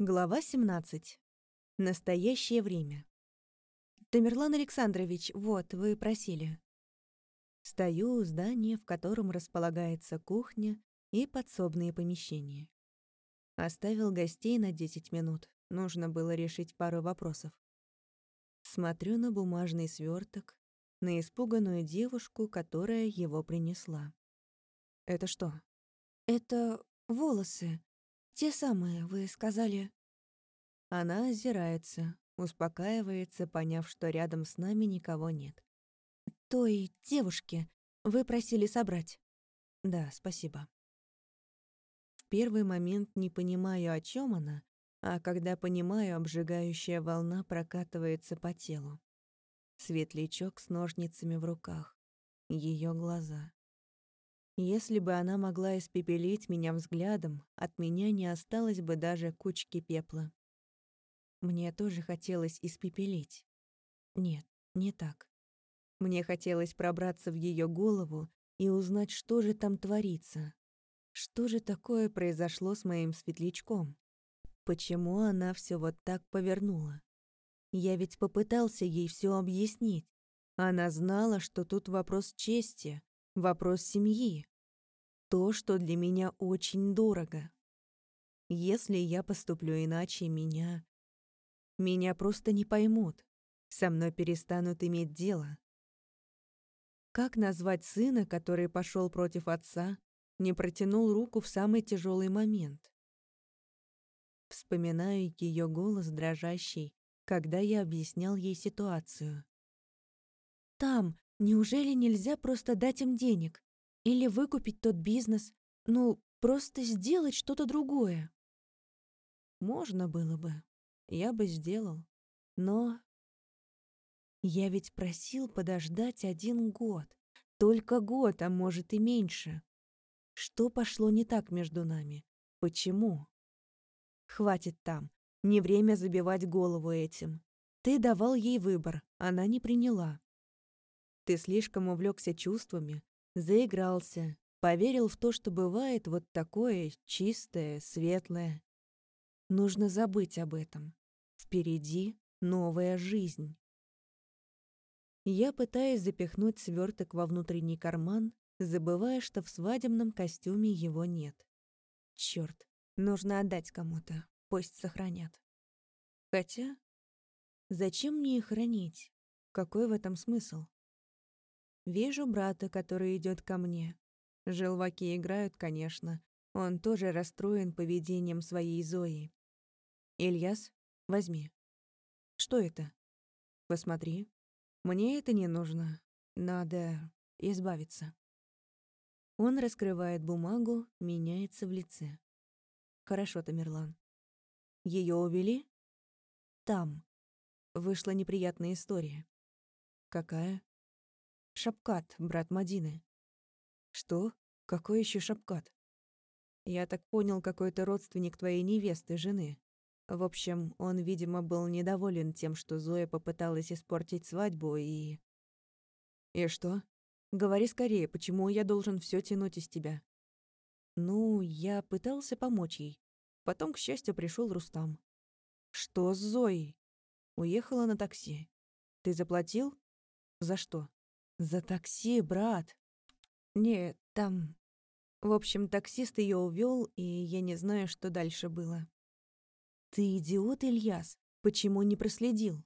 Глава 17. Настоящее время. Тамерлан Александрович, вот, вы просили. Стою у здания, в котором располагается кухня и подсобные помещения. Оставил гостей на 10 минут. Нужно было решить пару вопросов. Смотрю на бумажный сверток, на испуганную девушку, которая его принесла. Это что? Это волосы. Те самые, вы сказали. Она озирается, успокаивается, поняв, что рядом с нами никого нет. Той девушке вы просили собрать. Да, спасибо. В первый момент не понимаю, о чем она, а когда понимаю, обжигающая волна прокатывается по телу. Светлячок с ножницами в руках. Ее глаза. Если бы она могла испепелить меня взглядом, от меня не осталось бы даже кучки пепла. Мне тоже хотелось испепелить. Нет, не так. Мне хотелось пробраться в ее голову и узнать, что же там творится. Что же такое произошло с моим светлячком? Почему она все вот так повернула? Я ведь попытался ей все объяснить. Она знала, что тут вопрос чести, вопрос семьи то, что для меня очень дорого. Если я поступлю иначе, меня... Меня просто не поймут. Со мной перестанут иметь дело. Как назвать сына, который пошел против отца, не протянул руку в самый тяжелый момент? Вспоминаю ее голос дрожащий, когда я объяснял ей ситуацию. «Там, неужели нельзя просто дать им денег? Или выкупить тот бизнес. Ну, просто сделать что-то другое. Можно было бы. Я бы сделал. Но... Я ведь просил подождать один год. Только год, а может и меньше. Что пошло не так между нами? Почему? Хватит там. Не время забивать голову этим. Ты давал ей выбор, она не приняла. Ты слишком увлекся чувствами, Заигрался, поверил в то, что бывает вот такое чистое, светлое. Нужно забыть об этом. Впереди новая жизнь. Я пытаюсь запихнуть сверток во внутренний карман, забывая, что в свадебном костюме его нет. Черт, нужно отдать кому-то, пусть сохранят. Хотя, зачем мне их хранить? Какой в этом смысл? Вижу брата, который идет ко мне. Желваки играют, конечно. Он тоже расстроен поведением своей Зои. «Ильяс, возьми». «Что это?» «Посмотри. Мне это не нужно. Надо избавиться». Он раскрывает бумагу, меняется в лице. «Хорошо, Тамерлан. Ее увели?» «Там». Вышла неприятная история. «Какая?» Шапкат, брат Мадины. Что? Какой еще Шапкат? Я так понял, какой-то родственник твоей невесты, жены. В общем, он, видимо, был недоволен тем, что Зоя попыталась испортить свадьбу и... И что? Говори скорее, почему я должен все тянуть из тебя? Ну, я пытался помочь ей. Потом, к счастью, пришел Рустам. Что с Зоей? Уехала на такси. Ты заплатил? За что? «За такси, брат!» «Нет, там...» В общем, таксист ее увел, и я не знаю, что дальше было. «Ты идиот, Ильяс? Почему не проследил?»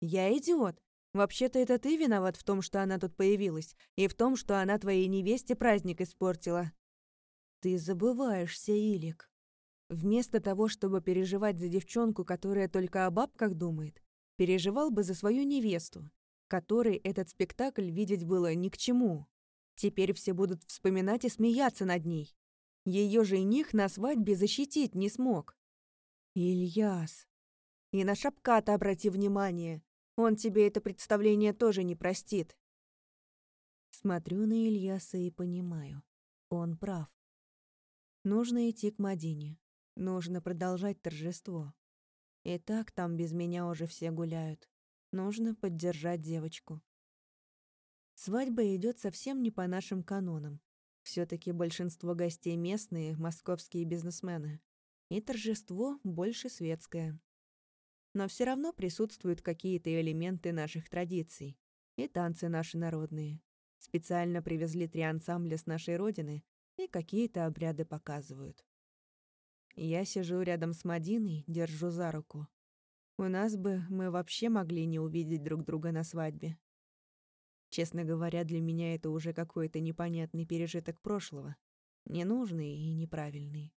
«Я идиот. Вообще-то это ты виноват в том, что она тут появилась, и в том, что она твоей невесте праздник испортила». «Ты забываешься, Илик. Вместо того, чтобы переживать за девчонку, которая только о бабках думает, переживал бы за свою невесту, которой этот спектакль видеть было ни к чему. Теперь все будут вспоминать и смеяться над ней. Ее жених на свадьбе защитить не смог. Ильяс. И на Шапката обрати внимание. Он тебе это представление тоже не простит. Смотрю на Ильяса и понимаю. Он прав. Нужно идти к Мадине. Нужно продолжать торжество. И так там без меня уже все гуляют. Нужно поддержать девочку. Свадьба идет совсем не по нашим канонам. все таки большинство гостей местные, московские бизнесмены. и торжество больше светское. Но все равно присутствуют какие-то элементы наших традиций и танцы наши народные. Специально привезли три ансамбля с нашей родины и какие-то обряды показывают. Я сижу рядом с Мадиной, держу за руку. У нас бы мы вообще могли не увидеть друг друга на свадьбе. Честно говоря, для меня это уже какой-то непонятный пережиток прошлого, ненужный и неправильный.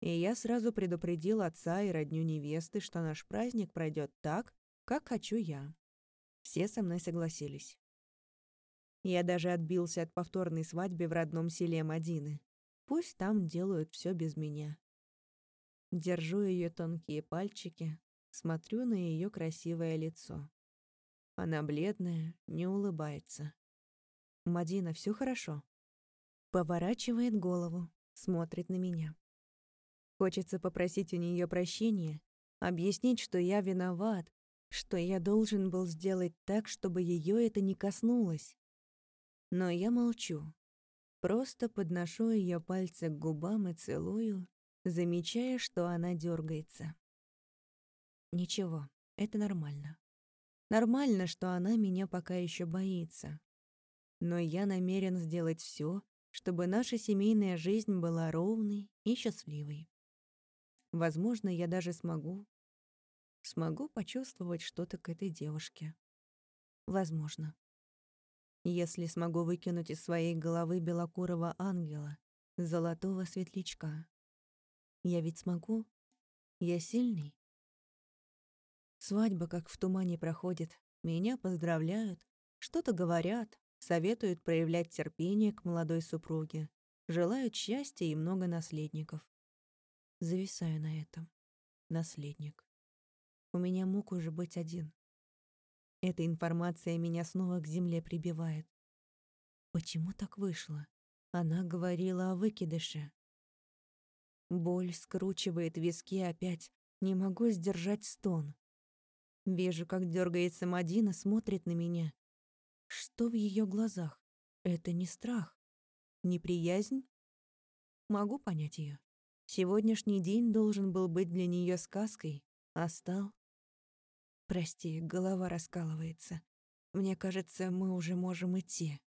И я сразу предупредил отца и родню невесты, что наш праздник пройдет так, как хочу я. Все со мной согласились. Я даже отбился от повторной свадьбы в родном селе Мадины. Пусть там делают все без меня. Держу ее тонкие пальчики, смотрю на ее красивое лицо. Она бледная, не улыбается. «Мадина, все хорошо?» Поворачивает голову, смотрит на меня. Хочется попросить у нее прощения, объяснить, что я виноват, что я должен был сделать так, чтобы ее это не коснулось. Но я молчу. Просто подношу ее пальцы к губам и целую, замечая, что она дергается. Ничего, это нормально. Нормально, что она меня пока еще боится. Но я намерен сделать все, чтобы наша семейная жизнь была ровной и счастливой. Возможно, я даже смогу... Смогу почувствовать что-то к этой девушке. Возможно. Если смогу выкинуть из своей головы белокурого ангела, золотого светлячка. Я ведь смогу. Я сильный. Свадьба как в тумане проходит. Меня поздравляют, что-то говорят, советуют проявлять терпение к молодой супруге, желают счастья и много наследников. Зависаю на этом. Наследник. У меня мог уже быть один. Эта информация меня снова к земле прибивает. Почему так вышло? Она говорила о выкидыше. Боль скручивает виски опять. Не могу сдержать стон. Вижу, как дергается Мадина, смотрит на меня. Что в ее глазах? Это не страх. Неприязнь? Могу понять ее. Сегодняшний день должен был быть для нее сказкой, а стал... Прости, голова раскалывается. Мне кажется, мы уже можем идти.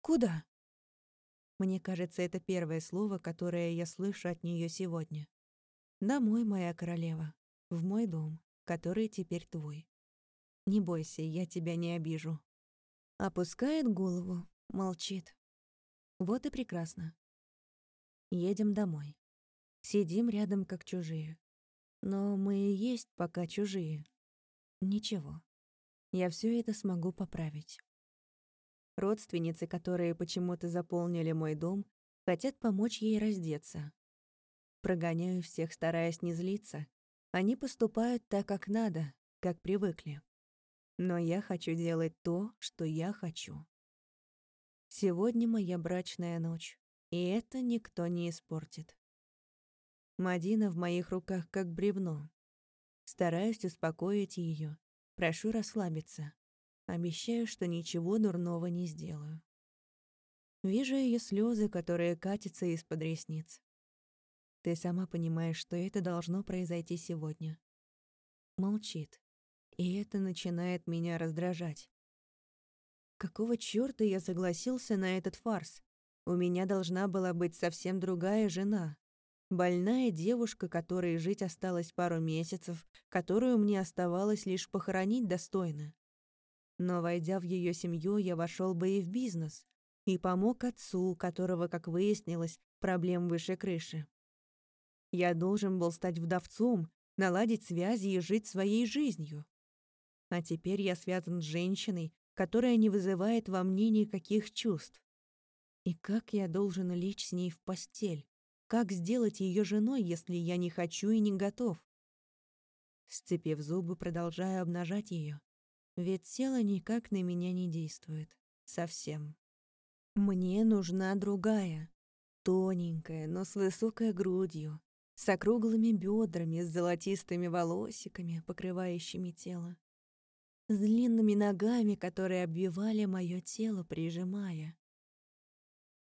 Куда? Мне кажется, это первое слово, которое я слышу от нее сегодня. Домой, моя королева. В мой дом который теперь твой. Не бойся, я тебя не обижу. Опускает голову, молчит. Вот и прекрасно. Едем домой. Сидим рядом, как чужие. Но мы и есть пока чужие. Ничего. Я все это смогу поправить. Родственницы, которые почему-то заполнили мой дом, хотят помочь ей раздеться. Прогоняю всех, стараясь не злиться, они поступают так, как надо, как привыкли. Но я хочу делать то, что я хочу. Сегодня моя брачная ночь, и это никто не испортит. Мадина в моих руках как бревно. Стараюсь успокоить ее, прошу расслабиться. Обещаю, что ничего дурного не сделаю. Вижу ее слезы, которые катятся из-под ресниц. Ты сама понимаешь, что это должно произойти сегодня. Молчит. И это начинает меня раздражать. Какого чёрта я согласился на этот фарс? У меня должна была быть совсем другая жена. Больная девушка, которой жить осталось пару месяцев, которую мне оставалось лишь похоронить достойно. Но, войдя в ее семью, я вошел бы и в бизнес. И помог отцу, которого, как выяснилось, проблем выше крыши. Я должен был стать вдовцом, наладить связи и жить своей жизнью. А теперь я связан с женщиной, которая не вызывает во мне никаких чувств. И как я должен лечь с ней в постель? Как сделать ее женой, если я не хочу и не готов? Сцепив зубы, продолжаю обнажать ее. Ведь тело никак на меня не действует. Совсем. Мне нужна другая. Тоненькая, но с высокой грудью, с округлыми бедрами, с золотистыми волосиками, покрывающими тело, с длинными ногами, которые обвивали мое тело, прижимая.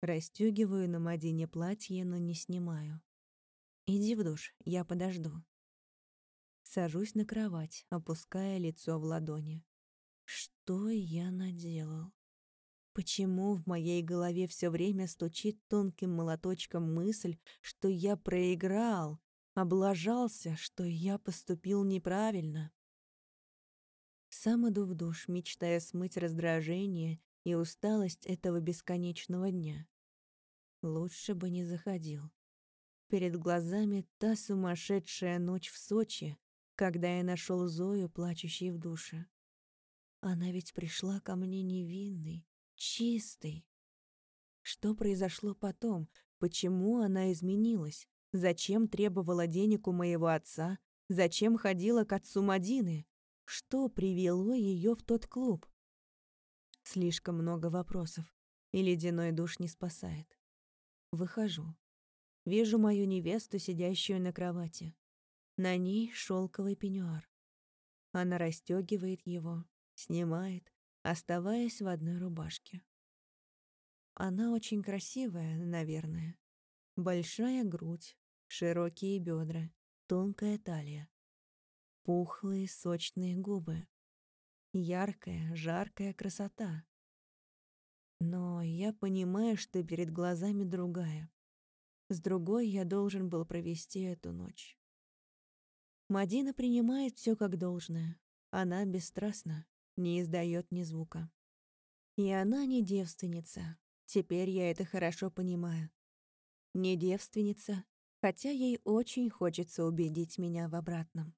Растёгиваю на Мадине платье, но не снимаю. Иди в душ, я подожду. Сажусь на кровать, опуская лицо в ладони. Что я наделал? Почему в моей голове все время стучит тонким молоточком мысль, что я проиграл, облажался, что я поступил неправильно? Сам иду в душ, мечтая смыть раздражение и усталость этого бесконечного дня. Лучше бы не заходил. Перед глазами та сумасшедшая ночь в Сочи, когда я нашел Зою, плачущей в душе. Она ведь пришла ко мне невинной, чистой. Что произошло потом? Почему она изменилась? Зачем требовала денег у моего отца? Зачем ходила к отцу Мадины? Что привело ее в тот клуб? Слишком много вопросов, и ледяной душ не спасает. Выхожу. Вижу мою невесту, сидящую на кровати. На ней шелковый пеньюар. Она расстегивает его, снимает, оставаясь в одной рубашке. Она очень красивая, наверное. Большая грудь, широкие бедра, тонкая талия. Пухлые, сочные губы. Яркая, жаркая красота. Но я понимаю, что перед глазами другая. С другой я должен был провести эту ночь. Мадина принимает все как должное. Она бесстрастна, не издает ни звука. И она не девственница. Теперь я это хорошо понимаю. Не девственница, хотя ей очень хочется убедить меня в обратном.